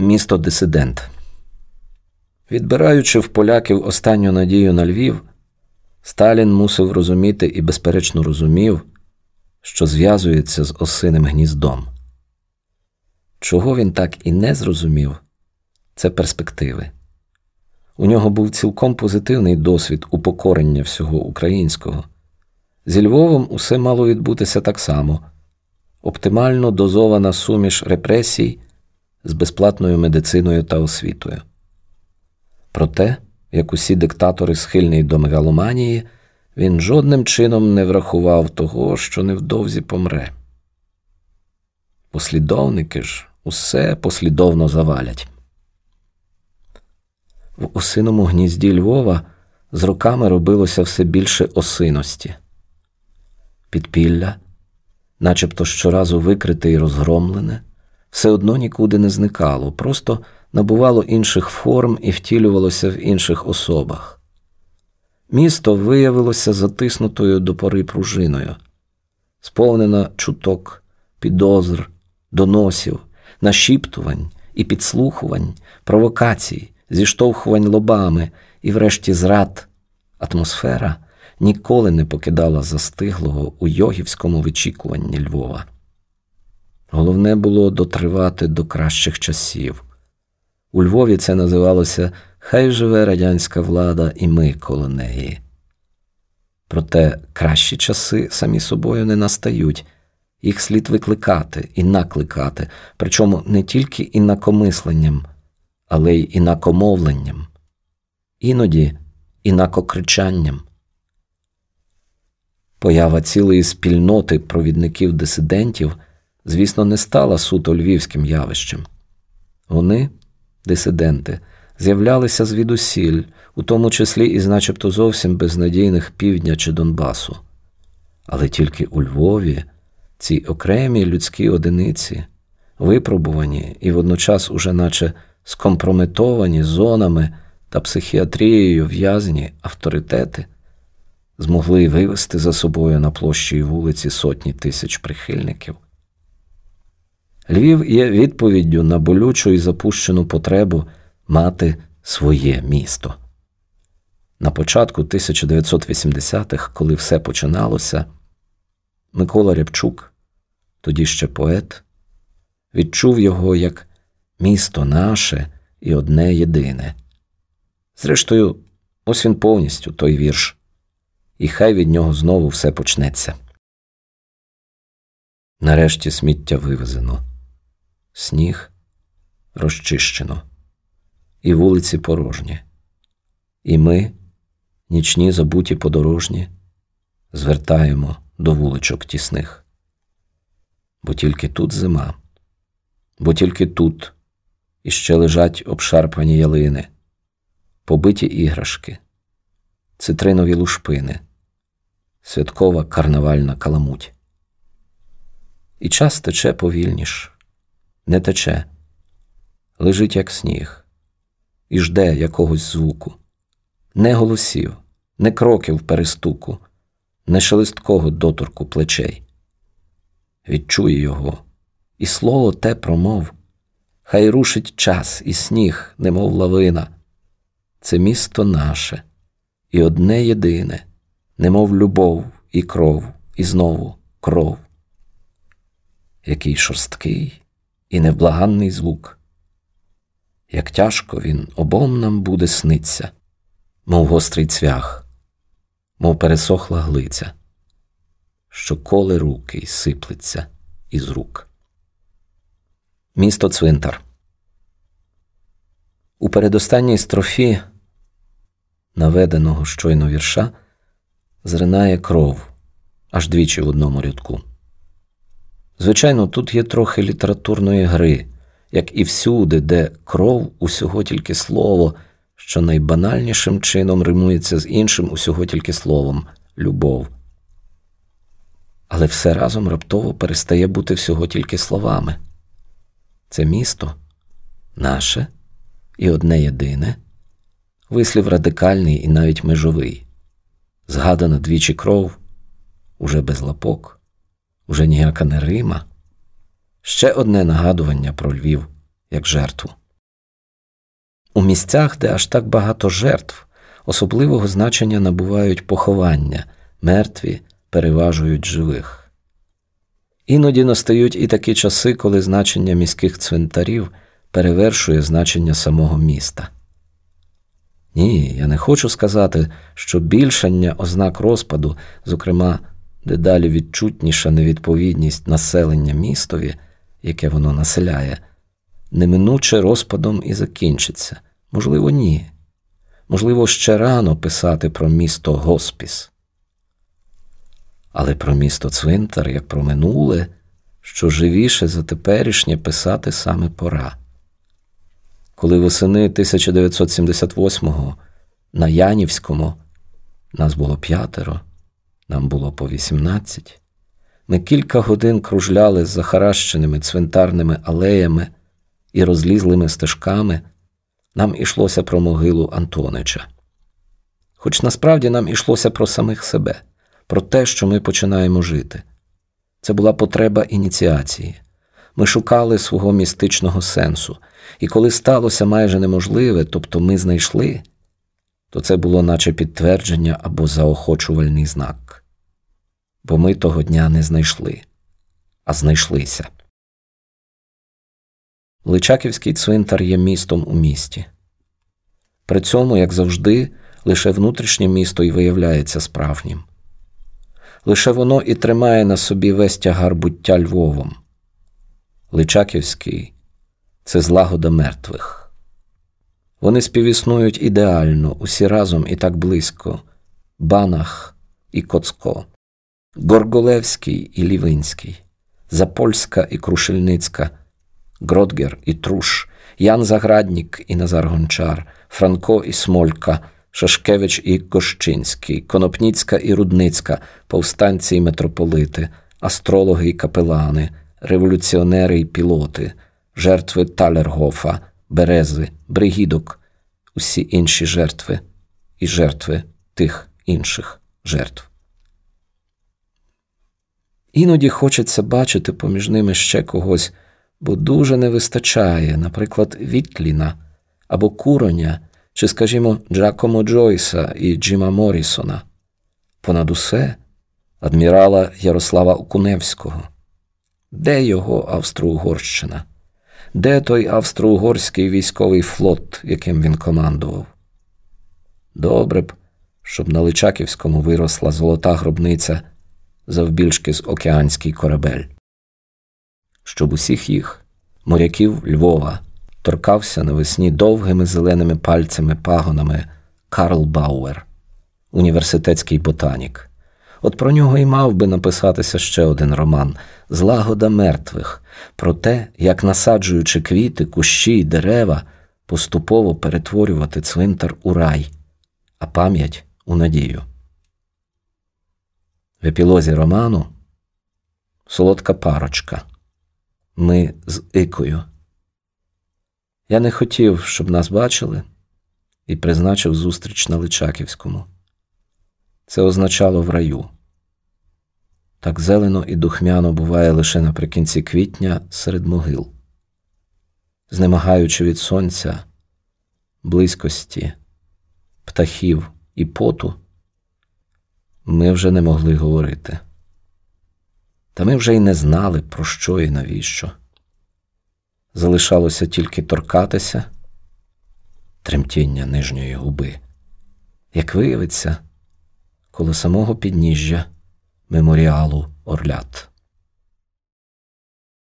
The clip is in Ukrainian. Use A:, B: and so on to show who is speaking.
A: Місто Дисидент. Відбираючи в поляків останню надію на Львів, Сталін мусив розуміти і безперечно розумів, що зв'язується з осиним гніздом. Чого він так і не зрозумів, це перспективи. У нього був цілком позитивний досвід упокорення всього українського. Зі Львовом усе мало відбутися так само оптимально дозована суміш репресій з безплатною медициною та освітою. Проте, як усі диктатори, схильні до мегаломанії, він жодним чином не врахував того, що невдовзі помре. Послідовники ж усе послідовно завалять. В осиному гнізді Львова з роками робилося все більше осиності. Підпілля, начебто щоразу викрите і розгромлене, все одно нікуди не зникало, просто набувало інших форм і втілювалося в інших особах. Місто виявилося затиснутою до пори пружиною, сповнена чуток, підозр, доносів, нашіптувань і підслухувань, провокацій, зіштовхувань лобами і, врешті, зрад, атмосфера ніколи не покидала застиглого у йогівському вичікуванні Львова. Головне було дотривати до кращих часів. У Львові це називалося Хай живе радянська влада, і ми коло неї. Проте кращі часи самі собою не настають, їх слід викликати і накликати, причому не тільки інакомисленням, але й інакомовленням, іноді інакокричанням. Поява цілої спільноти провідників дисидентів, звісно, не стала суто львівським явищем. Вони, дисиденти, з'являлися звідусіль, у тому числі із начебто зовсім безнадійних півдня чи Донбасу. Але тільки у Львові ці окремі людські одиниці, випробувані і водночас уже наче скомпрометовані зонами та психіатрією в'язні авторитети, змогли вивести за собою на площі і вулиці сотні тисяч прихильників. Львів є відповіддю на болючу і запущену потребу мати своє місто. На початку 1980-х, коли все починалося, Микола Рябчук, тоді ще поет, відчув його як місто наше і одне єдине. Зрештою, ось він повністю той вірш, і хай від нього знову все почнеться. Нарешті сміття вивезено, сніг розчищено, і вулиці порожні, і ми, нічні забуті подорожні, звертаємо до вуличок тісних. Бо тільки тут зима, бо тільки тут іще лежать обшарпані ялини, побиті іграшки, цитринові лушпини, святкова карнавальна каламуть. І час тече повільніш, не тече, лежить, як сніг, і жде якогось звуку, не голосів, не кроків перестуку, не шелесткого доторку плечей. Відчує його, і слово те промов, хай рушить час і сніг, немов лавина. Це місто наше, і одне єдине, немов любов і кров, і знову кров. Який шорсткий і невблаганний звук, як тяжко він обом нам буде сниться, мов гострий цвях, мов пересохла глиця, що коле руки й сиплеться із рук. Місто Цвинтар. У передостанній строфі наведеного щойно вірша зринає кров аж двічі в одному рядку. Звичайно, тут є трохи літературної гри, як і всюди, де кров усього тільки слово, що найбанальнішим чином римується з іншим усього тільки словом любов. Але все разом раптово перестає бути всього тільки словами. Це місто наше і одне єдине, вислів радикальний і навіть межовий, згадана двічі кров, уже без лапок, уже ніяка не Рима, ще одне нагадування про Львів як жертву. У місцях, де аж так багато жертв, особливого значення набувають поховання, мертві переважують живих. Іноді настають і такі часи, коли значення міських цвинтарів перевершує значення самого міста. Ні, я не хочу сказати, що більшання ознак розпаду, зокрема, дедалі відчутніша невідповідність населення містові, яке воно населяє, неминуче розпадом і закінчиться. Можливо, ні. Можливо, ще рано писати про місто Госпіс. Але про місто Цвинтар, як про минуле, що живіше за теперішнє писати саме пора. Коли восени 1978-го на Янівському нас було п'ятеро, нам було по 18, ми кілька годин кружляли з захаращеними цвинтарними алеями і розлізлими стежками, нам ішлося про могилу Антонича. Хоч насправді нам ішлося про самих себе, про те, що ми починаємо жити. Це була потреба ініціації. Ми шукали свого містичного сенсу, і коли сталося майже неможливе, тобто ми знайшли, то це було наче підтвердження або заохочувальний знак. Бо ми того дня не знайшли, а знайшлися. Личаківський цвинтар є містом у місті. При цьому, як завжди, лише внутрішнє місто і виявляється справжнім. Лише воно і тримає на собі весь тягар буття Львовом. Личаківський це злагода мертвих. Вони співіснують ідеально, усі разом і так близько. Банах і Коцко, Горголевський і Лівинський, Запольська і Крушельницька, Гродгер і Труш, Ян Заграднік і Назар Гончар, Франко і Смолька, Шашкевич і Кощинський, Конопніцька і Рудницька, повстанці і митрополити, астрологи і капелани, революціонери і пілоти, жертви Талергофа, Берези, Бригідок, усі інші жертви і жертви тих інших жертв. Іноді хочеться бачити поміж ними ще когось, бо дуже не вистачає, наприклад, Вітліна або Куроня, чи, скажімо, Джакомо Джойса і Джима Морісона, понад усе адмірала Ярослава Окуневського. Де його Австро-Угорщина? Де той австро-угорський військовий флот, яким він командував? Добре б, щоб на Личаківському виросла золота гробниця завбільшки з океанський корабель, щоб усіх їх, моряків Львова, торкався навесні довгими зеленими пальцями пагонами Карл Бауер, університетський ботанік. От про нього і мав би написатися ще один роман Злагода мертвих, про те, як насаджуючи квіти, кущі й дерева, поступово перетворювати цвинтар у рай, а пам'ять у надію. В епілозі роману солодка парочка. Ми з Икою. Я не хотів, щоб нас бачили, і призначив зустріч на Личаківському. Це означало в раю. Так зелено і духмяно буває лише наприкінці квітня серед могил, знемагаючи від сонця, близькості, птахів і поту, ми вже не могли говорити. Та ми вже й не знали, про що і навіщо. Залишалося тільки торкатися тремтіння нижньої губи. Як виявиться, коло самого підніжжя меморіалу Орлят.